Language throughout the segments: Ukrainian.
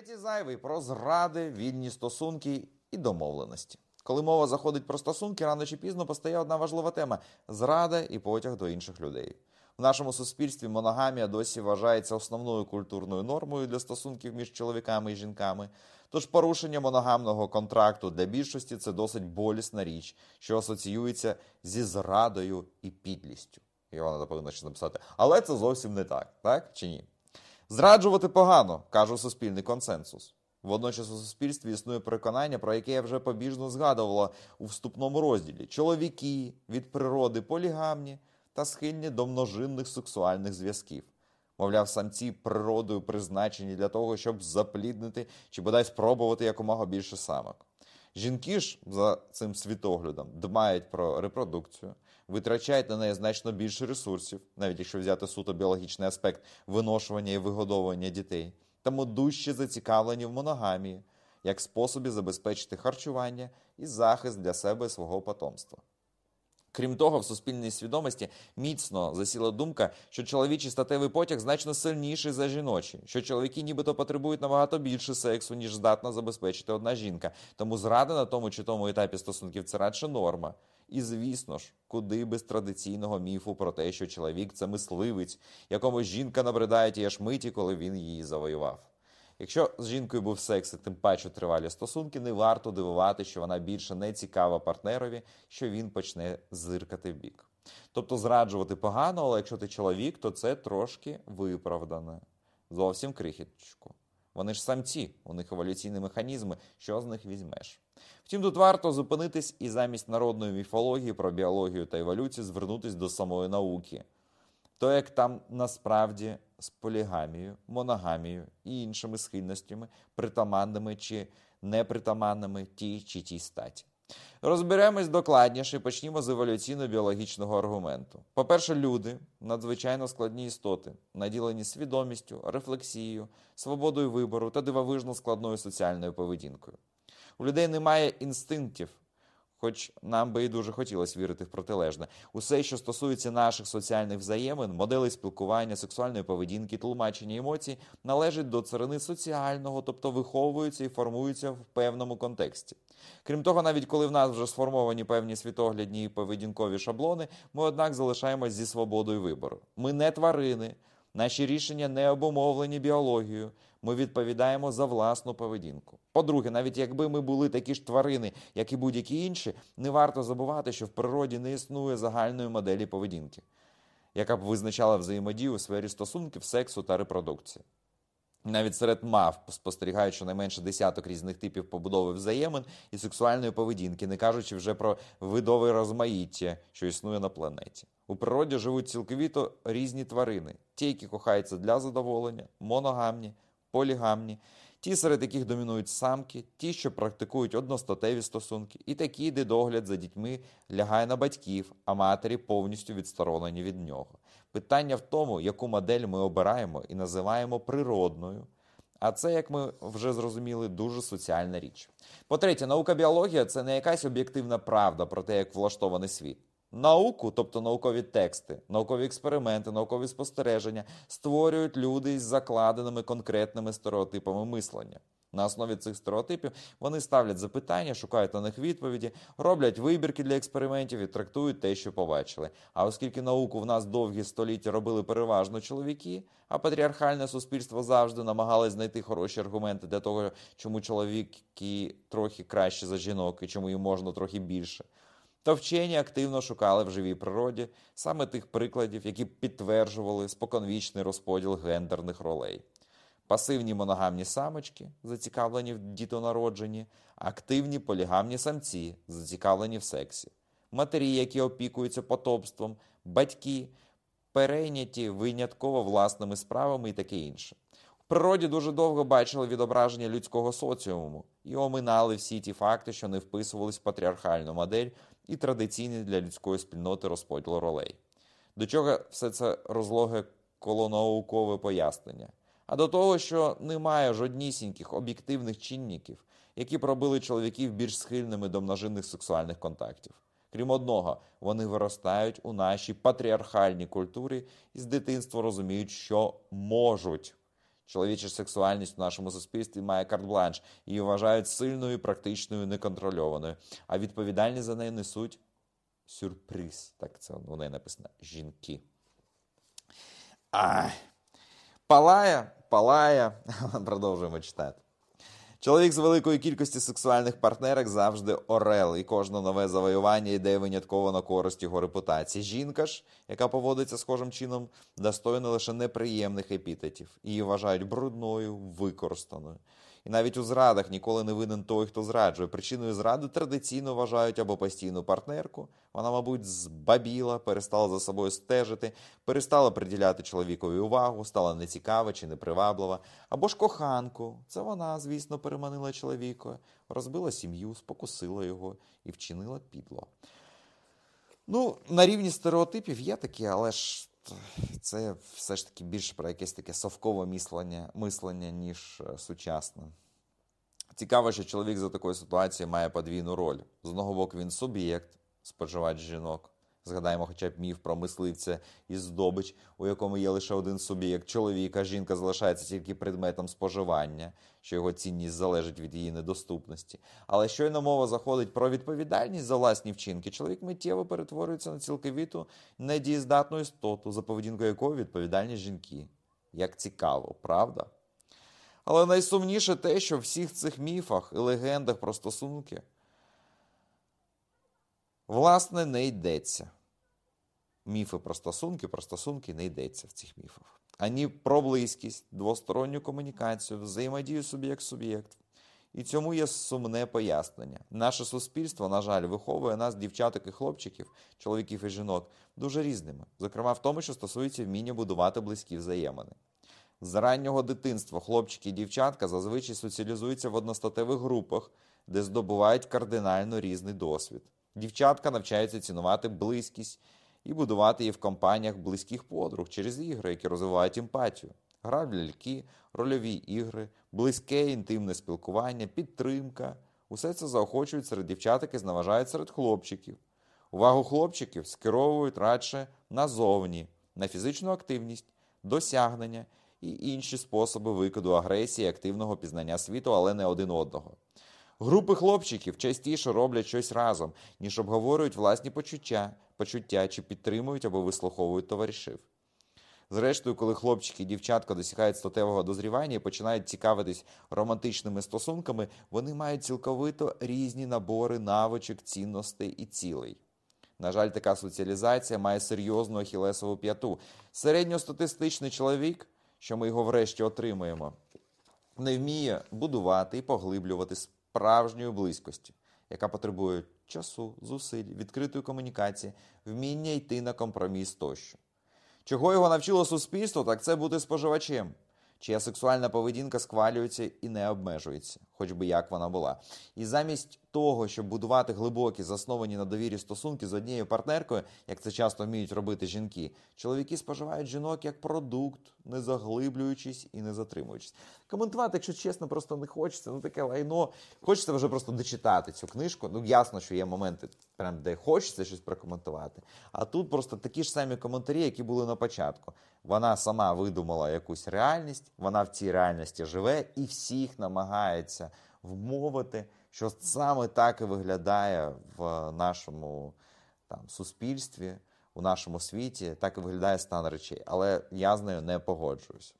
Третій зайвий про зради, вільні стосунки і домовленості. Коли мова заходить про стосунки, рано чи пізно постає одна важлива тема зрада і потяг до інших людей. В нашому суспільстві моногамія досі вважається основною культурною нормою для стосунків між чоловіками і жінками. Тож порушення моногамного контракту для більшості це досить болісна річ, що асоціюється зі зрадою і підлістю. І вона повинна ще написати. Але це зовсім не так, так чи ні? Зраджувати погано, каже суспільний консенсус. Водночас у суспільстві існує переконання, про яке я вже побіжно згадувала у вступному розділі: чоловіки від природи полігамні та схильні до множинних сексуальних зв'язків. Мовляв, самці природою призначені для того, щоб запліднити чи бодай спробувати якомога більше самок. Жінки ж за цим світоглядом дбають про репродукцію, витрачають на неї значно більше ресурсів, навіть якщо взяти суто біологічний аспект виношування і вигодовування дітей, тому дужче зацікавлені в моногамії як способі забезпечити харчування і захист для себе і свого потомства. Крім того, в суспільній свідомості міцно засіла думка, що чоловічий статевий потяг значно сильніший за жіночий, що чоловіки нібито потребують набагато більше сексу, ніж здатна забезпечити одна жінка. Тому зрада на тому чи тому етапі стосунків це радше норма. І звісно ж, куди без традиційного міфу про те, що чоловік це мисливець, якому жінка набридає ті аж миті, коли він її завоював. Якщо з жінкою був секс і тим паче тривалі стосунки, не варто дивувати, що вона більше не цікава партнерові, що він почне зиркати в бік. Тобто зраджувати погано, але якщо ти чоловік, то це трошки виправдане. Зовсім крихіточку. Вони ж самці, у них еволюційні механізми, що з них візьмеш. Втім, тут варто зупинитись і замість народної міфології про біологію та еволюцію звернутися до самої науки. То як там насправді з полігамією, моногамією і іншими схильностями, притаманними чи непритаманними тій чи тій статі. Розберемось докладніше і почнімо з еволюційно-біологічного аргументу. По-перше, люди надзвичайно складні істоти, наділені свідомістю, рефлексією, свободою вибору та дивовижно складною соціальною поведінкою. У людей немає інстинктів, хоч нам би і дуже хотілося вірити в протилежне. Усе, що стосується наших соціальних взаємин, моделей спілкування, сексуальної поведінки, тлумачення емоцій, належить до царини соціального, тобто виховуються і формуються в певному контексті. Крім того, навіть коли в нас вже сформовані певні світоглядні і поведінкові шаблони, ми однак залишаємось зі свободою вибору. Ми не тварини. Наші рішення не обумовлені біологією. Ми відповідаємо за власну поведінку. По-друге, навіть якби ми були такі ж тварини, як і будь-які інші, не варто забувати, що в природі не існує загальної моделі поведінки, яка б визначала взаємодію у сфері стосунків, сексу та репродукції. Навіть серед мав спостерігають щонайменше десяток різних типів побудови взаємин і сексуальної поведінки, не кажучи вже про видове розмаїття, що існує на планеті. У природі живуть цілковіто різні тварини: ті, які кохаються для задоволення, моногамні, полігамні, ті, серед яких домінують самки, ті, що практикують одностатеві стосунки, і такі, де догляд за дітьми лягає на батьків, а матері повністю відсторонені від нього. Питання в тому, яку модель ми обираємо і називаємо природною. А це, як ми вже зрозуміли, дуже соціальна річ. По-третє, наука біологія це не якась об'єктивна правда про те, як влаштований світ. Науку, тобто наукові тексти, наукові експерименти, наукові спостереження, створюють люди із закладеними конкретними стереотипами мислення. На основі цих стереотипів вони ставлять запитання, шукають на них відповіді, роблять вибірки для експериментів і трактують те, що побачили. А оскільки науку в нас довгі століття робили переважно чоловіки, а патріархальне суспільство завжди намагалось знайти хороші аргументи для того, чому чоловіки трохи краще за жінок і чому їм можна трохи більше. То вчені активно шукали в живій природі саме тих прикладів, які підтверджували споконвічний розподіл гендерних ролей. Пасивні моногамні самочки, зацікавлені в дітонародженні, активні полігамні самці, зацікавлені в сексі, матері, які опікуються потомством, батьки, перейняті винятково власними справами і таке інше. В природі дуже довго бачили відображення людського соціуму і оминали всі ті факти, що не вписувались в патріархальну модель і традиційний для людської спільноти розподіл ролей. До чого все це розлоге колонаукове пояснення? А до того, що немає жоднісіньких об'єктивних чинників, які пробили чоловіків більш схильними до множинних сексуальних контактів. Крім одного, вони виростають у нашій патріархальній культурі і з дитинства розуміють, що можуть. Чоловіча сексуальність в нашому суспільстві має карт-бланш, її вважають сильною, практичною, неконтрольованою. А відповідальність за неї несуть сюрприз. Так це у неї написано жінки. А. Палає, палає. Продовжуємо читати. Чоловік з великої кількості сексуальних партнерок завжди орел, і кожне нове завоювання йде винятково на користь його репутації. Жінка ж, яка поводиться схожим чином, достойна лише неприємних епітетів. Її вважають брудною, використаною. І навіть у зрадах ніколи не винен той, хто зраджує. Причиною зради традиційно вважають або постійну партнерку. Вона, мабуть, збабіла, перестала за собою стежити, перестала приділяти чоловікові увагу, стала нецікава чи неприваблива, або ж коханку. Це вона, звісно, переманила чоловіка, розбила сім'ю, спокусила його і вчинила підло. Ну, на рівні стереотипів є такі, але ж це все ж таки більше про якесь таке совкове мислення, мислення ніж е, сучасне. Цікаво, що чоловік за такою ситуацією має подвійну роль. З одного боку, він суб'єкт, споживач жінок. Згадаємо хоча б міф про мисливця і здобич, у якому є лише один суб'єкт чоловіка, жінка залишається тільки предметом споживання, що його цінність залежить від її недоступності. Але щойно мова заходить про відповідальність за власні вчинки, чоловік миттєво перетворюється на цілковіту недієздатну істоту, за поведінкою якої відповідальність жінки. Як цікаво, правда? Але найсумніше те, що в всіх цих міфах і легендах про стосунки власне не йдеться. Міфи про стосунки, про стосунки не йдеться в цих міфах. Ані про близькість, двосторонню комунікацію, взаємодію суб'єкт-суб'єкт. І цьому є сумне пояснення. Наше суспільство, на жаль, виховує нас, дівчаток і хлопчиків, чоловіків і жінок, дуже різними, зокрема в тому, що стосується вміння будувати близькі взаємини. З раннього дитинства хлопчики і дівчатка зазвичай соціалізуються в одностатевих групах, де здобувають кардинально різний досвід. Дівчатка навчаються цінувати близькість і будувати її в компаніях близьких подруг через ігри, які розвивають емпатію. Гра в ляльки, рольові ігри, близьке інтимне спілкування, підтримка. Усе це заохочують серед дівчаток і зневажають серед хлопчиків. Увагу хлопчиків скеровують радше назовні, на фізичну активність, досягнення і інші способи викиду агресії, активного пізнання світу, але не один одного. Групи хлопчиків частіше роблять щось разом, ніж обговорюють власні почуття, почуття чи підтримують або вислуховують товаришів. Зрештою, коли хлопчики і дівчатка досягають статевого дозрівання і починають цікавитись романтичними стосунками, вони мають цілковито різні набори навичок, цінностей і цілей. На жаль, така соціалізація має серйозну ахілесову п'яту. Середньостатистичний чоловік, що ми його врешті отримуємо, не вміє будувати і поглиблювати справжньої близькості, яка потребує часу, зусиль, відкритої комунікації, вміння йти на компроміс тощо. Чого його навчило суспільство, так це бути споживачем, чия сексуальна поведінка схвалюється і не обмежується, хоч би як вона була. І замість того, щоб будувати глибокі, засновані на довірі стосунки з однією партнеркою, як це часто вміють робити жінки, чоловіки споживають жінок як продукт, не заглиблюючись і не затримуючись. Коментувати, якщо чесно, просто не хочеться. Ну таке лайно. Хочеться вже просто дочитати цю книжку. Ну ясно, що є моменти, прям де хочеться щось прокоментувати. А тут просто такі ж самі коментарі, які були на початку. Вона сама видумала якусь реальність, вона в цій реальності живе і всіх намагається вмовити що саме так і виглядає в нашому там, суспільстві, у нашому світі, так і виглядає стан речей. Але я з нею не погоджуюсь.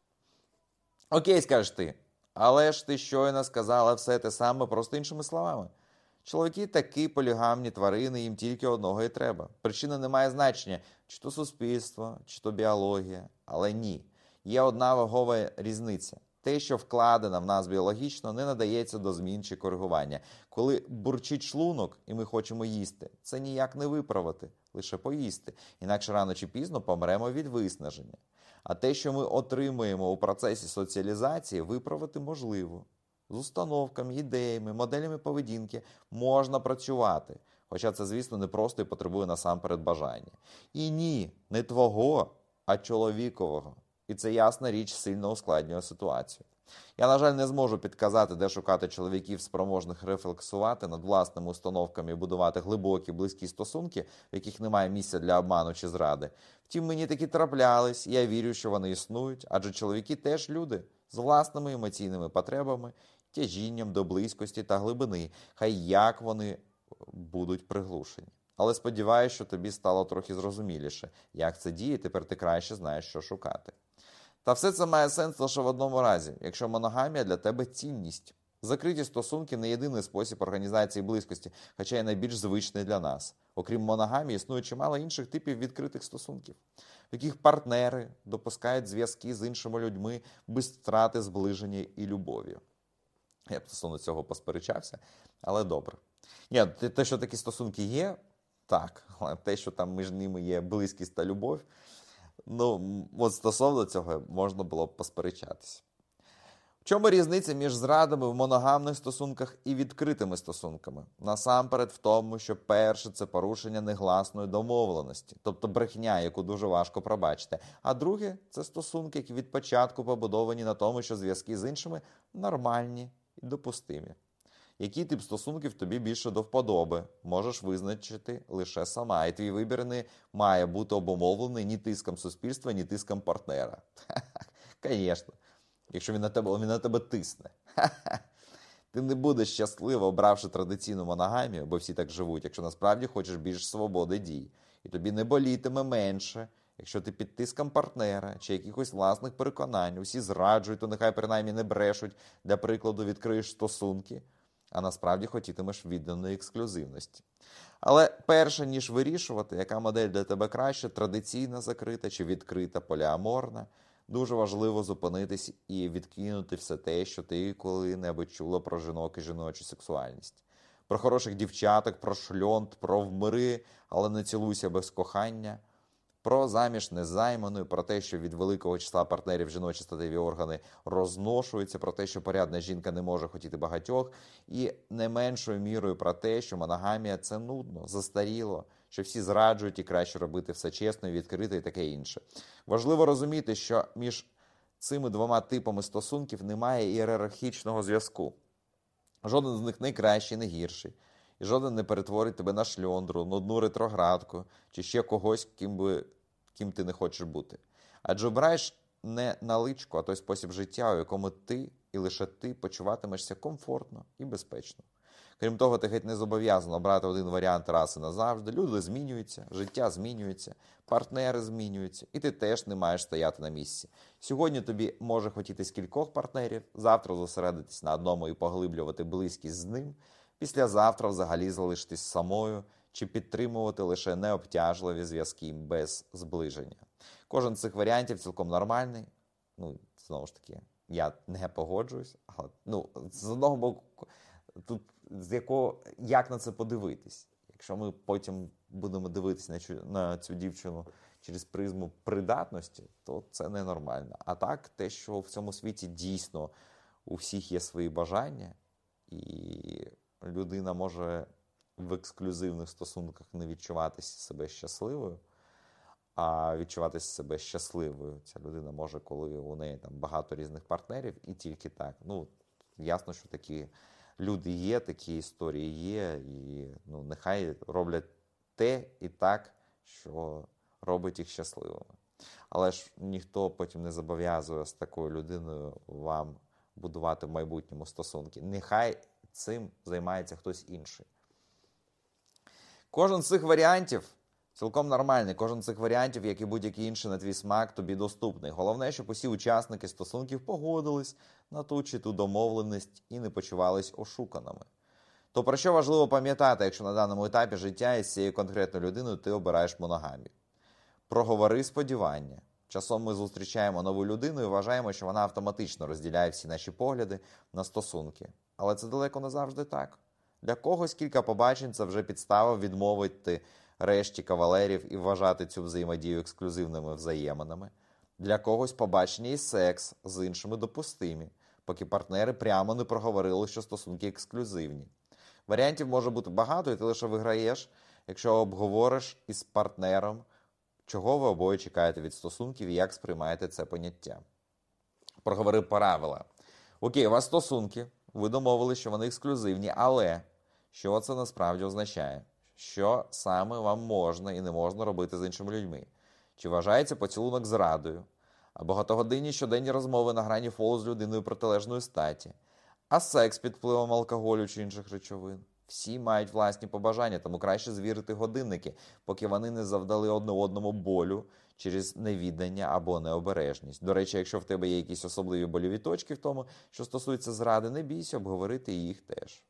Окей, скажеш ти. Але ж ти щойно сказала все те саме, просто іншими словами. Чоловіки такі полігамні тварини, їм тільки одного і треба. Причина не має значення, чи то суспільство, чи то біологія. Але ні. Є одна вагова різниця. Те, що вкладено в нас біологічно, не надається до змін чи коригування. Коли бурчить шлунок, і ми хочемо їсти, це ніяк не виправити, лише поїсти. Інакше рано чи пізно помремо від виснаження. А те, що ми отримуємо у процесі соціалізації, виправити можливо. З установками, ідеями, моделями поведінки можна працювати. Хоча це, звісно, не просто і потребує насамперед бажання. І ні, не твого, а чоловікового. І це ясна річ сильно ускладнює ситуацію. Я, на жаль, не зможу підказати, де шукати чоловіків, спроможних рефлексувати над власними установками і будувати глибокі, близькі стосунки, в яких немає місця для обману чи зради. Втім, мені такі траплялись, і я вірю, що вони існують, адже чоловіки теж люди з власними емоційними потребами, тяжінням до близькості та глибини, хай як вони будуть приглушені. Але сподіваюся, що тобі стало трохи зрозуміліше, як це діє, тепер ти краще знаєш, що шукати. Та все це має сенс лише в одному разі, якщо моногамія для тебе цінність. Закриті стосунки не єдиний спосіб організації близькості, хоча й найбільш звичний для нас. Окрім моногамії, існує чимало інших типів відкритих стосунків, в яких партнери допускають зв'язки з іншими людьми без втрати зближення і любові. Я б стосовно цього посперечався, але добре. Ні, те, що такі стосунки є, так, але те, що там між ними є близькість та любов, ну, от стосовно цього можна було б посперечатися. В чому різниця між зрадами в моногамних стосунках і відкритими стосунками? Насамперед, в тому, що перше це порушення негласної домовленості, тобто брехня, яку дуже важко пробачити. А друге це стосунки, які від початку побудовані на тому, що зв'язки з іншими нормальні і допустимі. Який тип стосунків тобі більше до вподоби, можеш визначити лише сама. І твій вибір не має бути обумовлений ні тиском суспільства, ні тиском партнера. Звісно, якщо він на тебе він на тебе тисне. Ти не будеш щасливо, обравши традиційну моногамію, бо всі так живуть, якщо насправді хочеш більш свободи дій. І тобі не болітиме менше, якщо ти під тиском партнера чи якихось власних переконань, усі зраджують, то нехай принаймні не брешуть, для прикладу, відкриєш стосунки а насправді хотітимеш відданої ексклюзивності. Але перше ніж вирішувати, яка модель для тебе краще, традиційна закрита чи відкрита поліаморна, дуже важливо зупинитись і відкинути все те, що ти коли-небудь чула про жінок і жіночу сексуальність. Про хороших дівчаток, про шльонт, про вмири, але не цілуйся без кохання про заміж незайманою, про те, що від великого числа партнерів жіночі статеві органи розношуються, про те, що порядна жінка не може хотіти багатьох, і не меншою мірою про те, що моногамія це нудно, застаріло, що всі зраджують і краще робити все чесно і відкрито, і таке інше. Важливо розуміти, що між цими двома типами стосунків немає ієрархічного зв'язку. Жоден з них не кращий, не гірший і жоден не перетворить тебе на шльондру, нудну ретроградку чи ще когось, ким би, ким ти не хочеш бути. Адже обираєш не наличку, а той спосіб життя, у якому ти і лише ти почуватимешся комфортно і безпечно. Крім того, ти геть не зобов'язано обрати один варіант раси назавжди. Люди змінюються, життя змінюється, партнери змінюються, і ти теж не маєш стояти на місці. Сьогодні тобі може хотітись кількох партнерів, завтра зосередитись на одному і поглиблювати близькість з ним післязавтра взагалі залишитись самою чи підтримувати лише необтяжливі зв'язки без зближення. Кожен з цих варіантів цілком нормальний. Ну, знову ж таки, я не погоджуюсь, але ну, з одного боку, тут з якого як на це подивитись? Якщо ми потім будемо дивитися на цю, на цю дівчину через призму придатності, то це ненормально. А так, те, що в цьому світі дійсно у всіх є свої бажання, і людина може в ексклюзивних стосунках не відчуватися себе щасливою, а відчуватися себе щасливою. Ця людина може, коли у неї там багато різних партнерів, і тільки так. Ну, ясно, що такі люди є, такі історії є, і ну, нехай роблять те і так, що робить їх щасливими. Але ж ніхто потім не зобов'язує з такою людиною вам будувати в майбутньому стосунки. Нехай цим займається хтось інший. Кожен з цих варіантів цілком нормальний. Кожен з цих варіантів, як і будь-який інший на твій смак, тобі доступний. Головне, щоб усі учасники стосунків погодились на ту чи ту домовленість і не почувались ошуканими. То про що важливо пам'ятати, якщо на даному етапі життя із цією конкретною людиною ти обираєш моногамію? Проговори сподівання. Часом ми зустрічаємо нову людину і вважаємо, що вона автоматично розділяє всі наші погляди на стосунки. Але це далеко не завжди так. Для когось кілька побачень це вже підстава відмовити решті кавалерів і вважати цю взаємодію ексклюзивними взаєминами. Для когось побачення і секс з іншими допустимі, поки партнери прямо не проговорили, що стосунки ексклюзивні. Варіантів може бути багато, і ти лише виграєш, якщо обговориш із партнером, чого ви обоє чекаєте від стосунків і як сприймаєте це поняття. Проговори правила. Окей, у вас стосунки. Ви домовили, що вони ексклюзивні, але що це насправді означає? Що саме вам можна і не можна робити з іншими людьми? Чи вважається поцілунок зрадою? а багатогодинні щоденні розмови на грані фолу з людиною протилежної статі, а секс під впливом алкоголю чи інших речовин. Всі мають власні побажання, тому краще звірити годинники, поки вони не завдали одне одному болю через невіддання або необережність. До речі, якщо в тебе є якісь особливі больові точки в тому, що стосується зради, не бійся обговорити їх теж.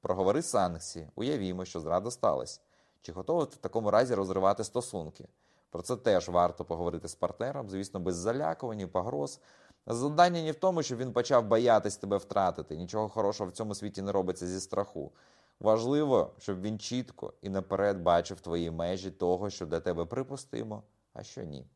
Проговори санкції, уявімо, що зрада сталася. Чи готовий ти в такому разі розривати стосунки? Про це теж варто поговорити з партнером, звісно, без залякувань і погроз. Завдання не в тому, щоб він почав боятись тебе втратити. Нічого хорошого в цьому світі не робиться зі страху. Важливо, щоб він чітко і наперед бачив твої межі того, що для тебе припустимо, а що ні.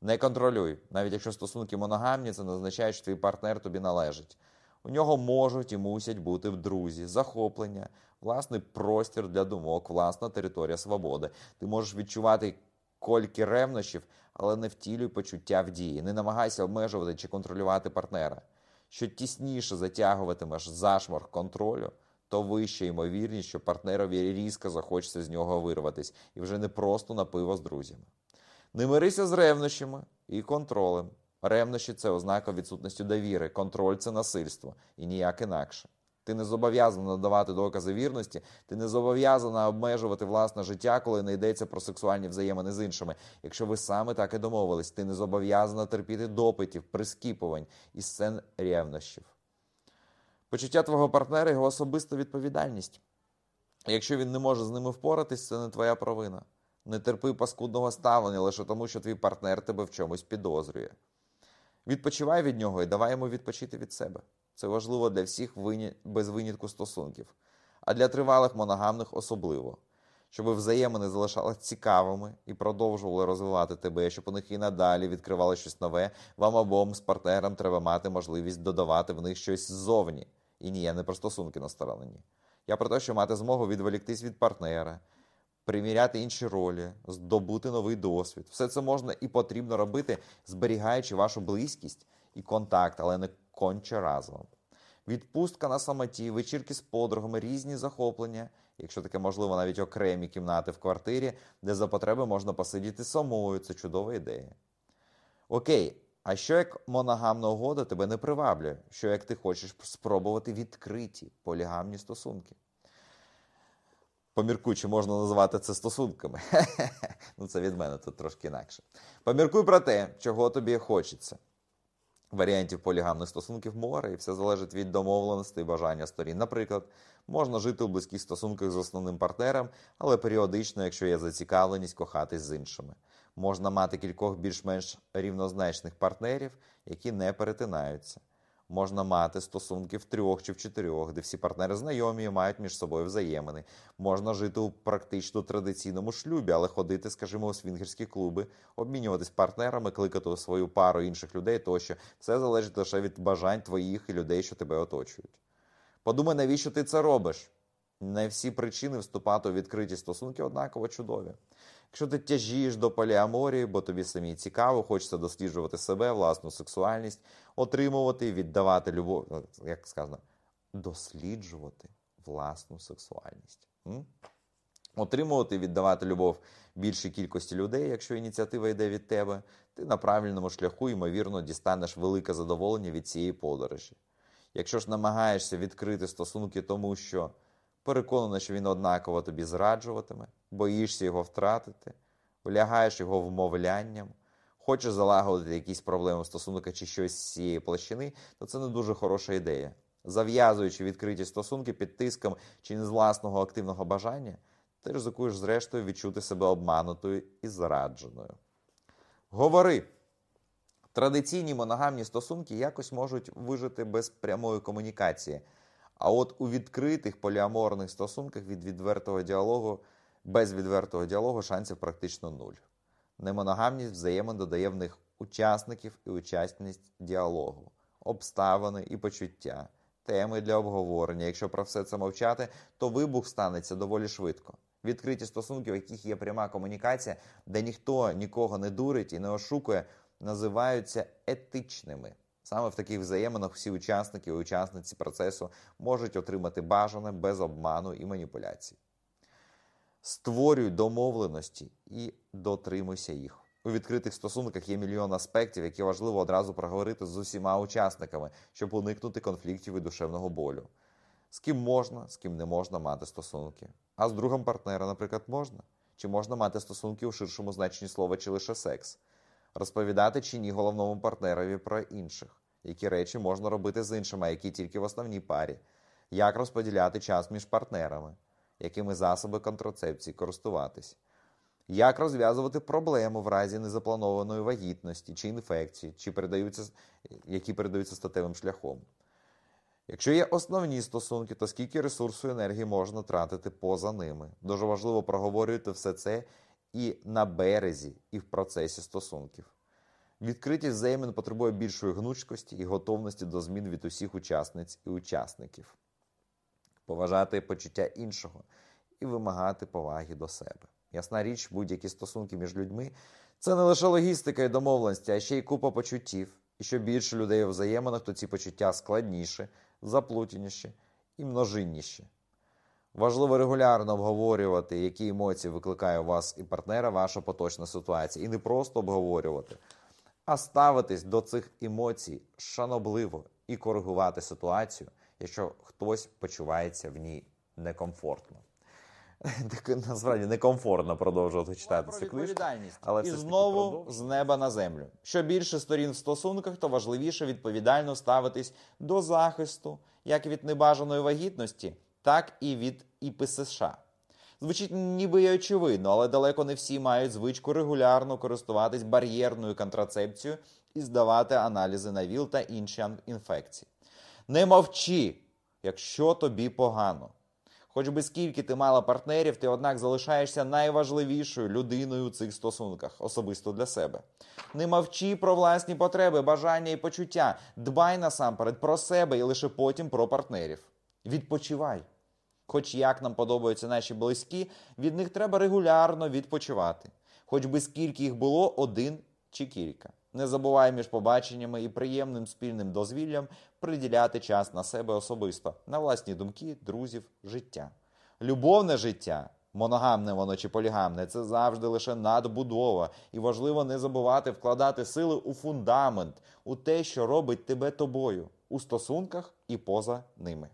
Не контролюй, навіть якщо стосунки моногамні, це не означає, що твій партнер тобі належить. У нього можуть і мусять бути в друзі, захоплення, власний простір для думок, власна територія свободи. Ти можеш відчувати кольки ревнощів, але не втілюй почуття в дії. Не намагайся обмежувати чи контролювати партнера. Що тісніше затягуватимеш зашморг контролю, то вища ймовірність, що партнерові різко захочеться з нього вирватись, і вже не просто на пиво з друзями. Не мирися з ревнощами і контролем. Ревнощі це ознака відсутності довіри, контроль це насильство і ніяк інакше. Ти не зобов'язана надавати докази вірності, ти не зобов'язана обмежувати власне життя, коли не йдеться про сексуальні взаємини з іншими. Якщо ви саме так і домовились, ти не зобов'язана терпіти допитів, прискіпувань і сцен ревнощів. Почуття твого партнера його особиста відповідальність. Якщо він не може з ними впоратись, це не твоя провина. Не терпи паскудного ставлення лише тому, що твій партнер тебе в чомусь підозрює. Відпочивай від нього і давай йому відпочити від себе. Це важливо для всіх вині... без винятку стосунків, а для тривалих моногамних особливо, щоб взаємини залишались цікавими і продовжували розвивати тебе, щоб у них і надалі відкривали щось нове. Вам обом з партнером треба мати можливість додавати в них щось ззовні. І ні, я не про стосунки на стороні. Я про те, що мати змогу відволіктись від партнера, приміряти інші ролі, здобути новий досвід. Все це можна і потрібно робити, зберігаючи вашу близькість і контакт, але не конче разом. Відпустка на самоті, вечірки з подругами, різні захоплення, якщо таке можливо, навіть окремі кімнати в квартирі, де за потреби можна посидіти самою. Це чудова ідея. Окей, а що як моногамна угода тебе не приваблює? Що як ти хочеш спробувати відкриті полігамні стосунки? Поміркуй, чи можна називати це стосунками. ну, це від мене тут трошки інакше. Поміркуй про те, чого тобі хочеться. Варіантів полігамних стосунків море, і все залежить від домовленості і бажання сторін. Наприклад, можна жити у близьких стосунках з основним партнером, але періодично, якщо є зацікавленість, кохатись з іншими. Можна мати кількох більш-менш рівнозначних партнерів, які не перетинаються. Можна мати стосунки в трьох чи в чотирьох, де всі партнери знайомі і мають між собою взаємини. Можна жити у практично традиційному шлюбі, але ходити, скажімо, у свінгерські клуби, обмінюватись партнерами, кликати у свою пару інших людей тощо. Все залежить лише від бажань твоїх і людей, що тебе оточують. Подумай, навіщо ти це робиш? Не всі причини вступати у відкриті стосунки однаково чудові. Якщо ти тяжієш до поліаморії, бо тобі самі цікаво, хочеться досліджувати себе, власну сексуальність, отримувати віддавати любов, ну, як сказано, досліджувати власну сексуальність. М? Отримувати віддавати любов більшій кількості людей, якщо ініціатива йде від тебе, ти на правильному шляху, ймовірно, дістанеш велике задоволення від цієї подорожі. Якщо ж намагаєшся відкрити стосунки тому, що переконана, що він однаково тобі зраджуватиме, боїшся його втратити, влягаєш його вмовлянням, хочеш залагодити якісь проблеми в стосунках чи щось з цієї площини, то це не дуже хороша ідея. Зав'язуючи відкриті стосунки під тиском чи не з власного активного бажання, ти ризикуєш, зрештою, відчути себе обманутою і зрадженою. Говори. Традиційні моногамні стосунки якось можуть вижити без прямої комунікації. А от у відкритих поліаморних стосунках від відвертого діалогу, без відвертого діалогу шансів практично нуль. Немоногамність взаємин додає в них учасників і учасність діалогу, обставини і почуття, теми для обговорення. Якщо про все це мовчати, то вибух станеться доволі швидко. Відкриті стосунки, в яких є пряма комунікація, де ніхто нікого не дурить і не ошукує, називаються етичними. Саме в таких взаєминах всі учасники і учасниці процесу можуть отримати бажане без обману і маніпуляцій. Створюй домовленості і дотримуйся їх. У відкритих стосунках є мільйон аспектів, які важливо одразу проговорити з усіма учасниками, щоб уникнути конфліктів і душевного болю. З ким можна, з ким не можна мати стосунки. А з другом партнера, наприклад, можна? Чи можна мати стосунки у ширшому значенні слова, чи лише секс? Розповідати чи ні головному партнерові про інших, які речі можна робити з іншими, а які тільки в основній парі, як розподіляти час між партнерами, якими засоби контрацепції користуватись, як розв'язувати проблему в разі незапланованої вагітності чи інфекції, чи передаються, які передаються статевим шляхом. Якщо є основні стосунки, то скільки ресурсу і енергії можна тратити поза ними? Дуже важливо проговорювати все це і на березі, і в процесі стосунків. Відкритість взаємин потребує більшої гнучкості і готовності до змін від усіх учасниць і учасників, поважати почуття іншого і вимагати поваги до себе. Ясна річ, будь-які стосунки між людьми це не лише логістика і домовленості, а ще й купа почуттів. І що більше людей у взаєминах, то ці почуття складніші, заплутаніші і множинніші. Важливо регулярно обговорювати, які емоції викликає у вас і партнера ваша поточна ситуація. І не просто обговорювати, а ставитись до цих емоцій шанобливо і коригувати ситуацію, якщо хтось почувається в ній некомфортно. Насправді некомфортно продовжувати читати цю книжку. Але і знову з неба на землю. Що більше сторін в стосунках, то важливіше відповідально ставитись до захисту, як від небажаної вагітності, так і від ІПСШ. Звучить ніби й очевидно, але далеко не всі мають звичку регулярно користуватись бар'єрною контрацепцією і здавати аналізи на ВІЛ та інші інфекції. Не мовчи, якщо тобі погано. Хоч би скільки ти мала партнерів, ти однак залишаєшся найважливішою людиною у цих стосунках, особисто для себе. Не мовчи про власні потреби, бажання і почуття. Дбай насамперед про себе і лише потім про партнерів. Відпочивай. Хоч як нам подобаються наші близькі, від них треба регулярно відпочивати. Хоч би скільки їх було, один чи кілька. Не забувай між побаченнями і приємним спільним дозвіллям приділяти час на себе особисто, на власні думки, друзів, життя. Любовне життя, моногамне воно чи полігамне, це завжди лише надбудова. І важливо не забувати вкладати сили у фундамент, у те, що робить тебе тобою, у стосунках і поза ними.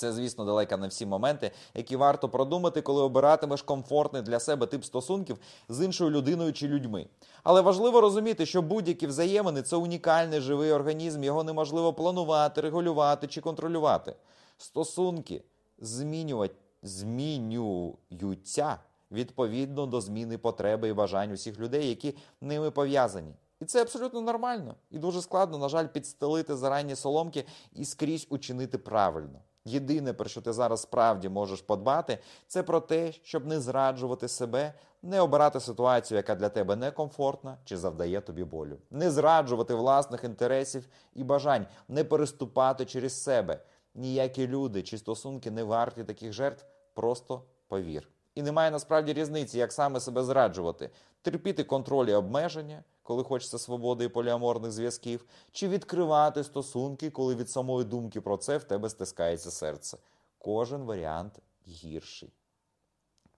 Це, звісно, далеко не всі моменти, які варто продумати, коли обиратимеш комфортний для себе тип стосунків з іншою людиною чи людьми. Але важливо розуміти, що будь-які взаємини це унікальний живий організм, його неможливо планувати, регулювати чи контролювати. Стосунки змінювати, змінюються відповідно до зміни потреби і бажань усіх людей, які ними пов'язані. І це абсолютно нормально. І дуже складно, на жаль, підстелити зарані соломки і скрізь учинити правильно. Єдине, про що ти зараз справді можеш подбати, це про те, щоб не зраджувати себе, не обирати ситуацію, яка для тебе некомфортна чи завдає тобі болю, не зраджувати власних інтересів і бажань, не переступати через себе. Ніякі люди чи стосунки не варті таких жертв, просто повір. І немає насправді різниці, як саме себе зраджувати, терпіти контроль і обмеження, коли хочеться свободи і поліаморних зв'язків, чи відкривати стосунки, коли від самої думки про це в тебе стискається серце. Кожен варіант гірший.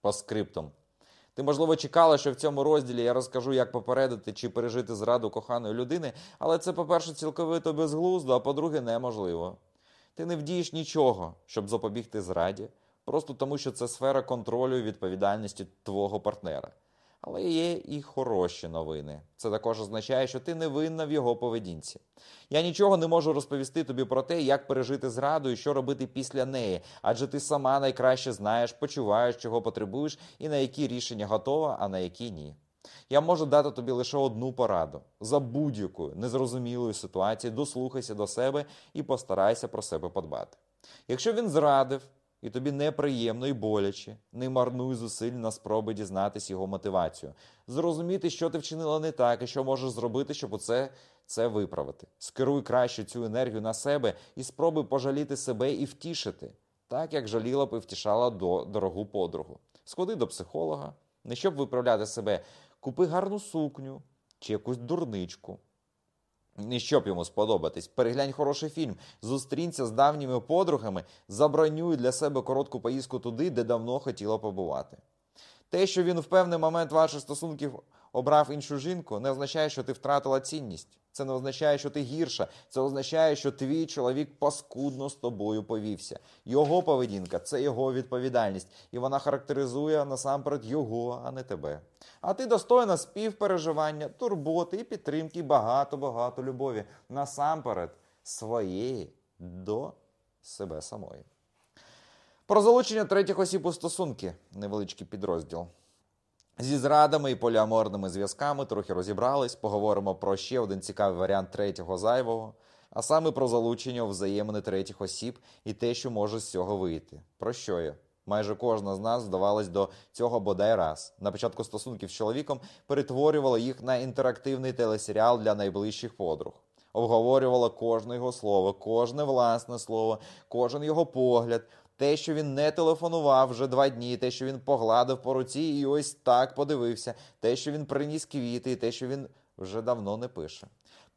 По скриптам. Ти, можливо, чекала, що в цьому розділі я розкажу, як попередити чи пережити зраду коханої людини, але це, по-перше, цілковито безглуздо, а по-друге, неможливо. Ти не вдієш нічого, щоб запобігти зраді, просто тому, що це сфера контролю і відповідальності твого партнера. Але є і хороші новини. Це також означає, що ти не винна в його поведінці. Я нічого не можу розповісти тобі про те, як пережити зраду і що робити після неї, адже ти сама найкраще знаєш, почуваєш, чого потребуєш і на які рішення готова, а на які ні. Я можу дати тобі лише одну пораду: за будь-якою незрозумілою ситуацією дослухайся до себе і постарайся про себе подбати. Якщо він зрадив, і тобі неприємно і боляче, не марнуй зусиль на спроби дізнатись його мотивацію, зрозуміти, що ти вчинила не так і що можеш зробити, щоб оце це виправити. Скеруй краще цю енергію на себе і спробуй пожаліти себе і втішити, так як жаліла б і втішала до дорогу подругу. Сходи до психолога, не щоб виправляти себе, купи гарну сукню чи якусь дурничку. Не щоб йому сподобатись, переглянь хороший фільм, зустрінься з давніми подругами, забронюй для себе коротку поїздку туди, де давно хотіла побувати. Те, що він в певний момент ваших стосунків обрав іншу жінку, не означає, що ти втратила цінність. Це не означає, що ти гірша. Це означає, що твій чоловік паскудно з тобою повівся. Його поведінка це його відповідальність, і вона характеризує насамперед його, а не тебе. А ти достойна співпереживання, турботи і підтримки, багато-багато любові. Насамперед своєї до себе самої. Про залучення третіх осіб у стосунки невеличкий підрозділ. Зі зрадами і поліаморними зв'язками трохи розібрались. Поговоримо про ще один цікавий варіант третього зайвого, а саме про залучення взаємини третіх осіб і те, що може з цього вийти. Про що я? Майже кожна з нас здавалась до цього бодай раз. На початку стосунків з чоловіком перетворювала їх на інтерактивний телесеріал для найближчих подруг. Обговорювала кожне його слово, кожне власне слово, кожен його погляд, те, що він не телефонував вже два дні, те, що він погладив по руці і ось так подивився, те, що він приніс квіти, те, що він вже давно не пише.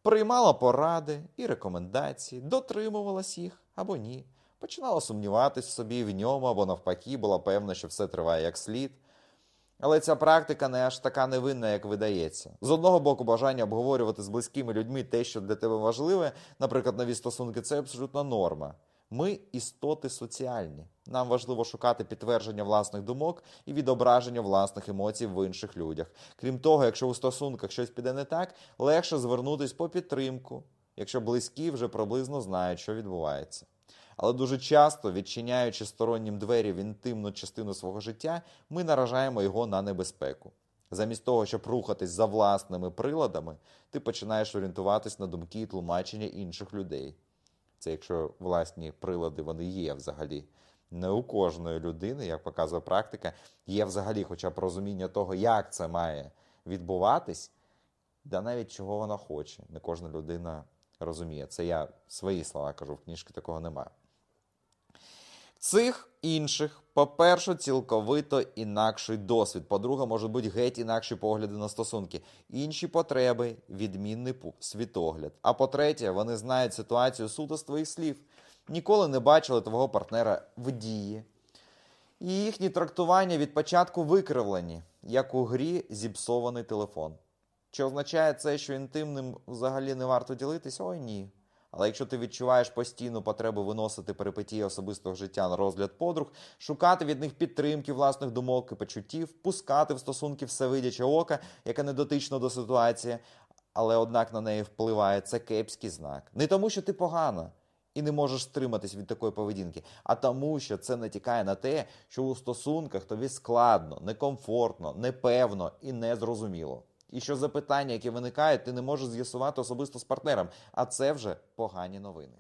Приймала поради і рекомендації, дотримувалась їх або ні. Починала сумніватись в собі в ньому або навпаки, була певна, що все триває як слід. Але ця практика не аж така невинна, як видається. З одного боку, бажання обговорювати з близькими людьми те, що для тебе важливе, наприклад, нові стосунки, це абсолютна норма. Ми істоти соціальні. Нам важливо шукати підтвердження власних думок і відображення власних емоцій в інших людях. Крім того, якщо у стосунках щось піде не так, легше звернутись по підтримку, якщо близькі вже приблизно знають, що відбувається. Але дуже часто, відчиняючи стороннім двері в інтимну частину свого життя, ми наражаємо його на небезпеку. Замість того, щоб рухатись за власними приладами, ти починаєш орієнтуватись на думки і тлумачення інших людей. Це якщо власні прилади вони є взагалі. Не у кожної людини, як показує практика, є взагалі хоча б розуміння того, як це має відбуватись, да навіть чого вона хоче. Не кожна людина розуміє. Це я свої слова кажу, в книжці такого немає. Цих інших, по-перше, цілковито інакший досвід. По-друге, можуть бути геть інакші погляди на стосунки, інші потреби, відмінний світогляд. А по-третє, вони знають ситуацію суто з твоїх слів. Ніколи не бачили твого партнера в дії. І їхні трактування від початку викривлені, як у грі зіпсований телефон. Чи означає це, що інтимним взагалі не варто ділитись? Ой ні. Але якщо ти відчуваєш постійну потребу виносити перипетії особистого життя на розгляд подруг, шукати від них підтримки власних думок і почуттів, пускати в стосунки всевидяче ока, яке не дотично до ситуації, але однак на неї впливає, це кепський знак. Не тому, що ти погана і не можеш стриматись від такої поведінки, а тому, що це натякає на те, що у стосунках тобі складно, некомфортно, непевно і незрозуміло. І що запитання, які виникають, ти не можеш з'ясувати особисто з партнером, а це вже погані новини.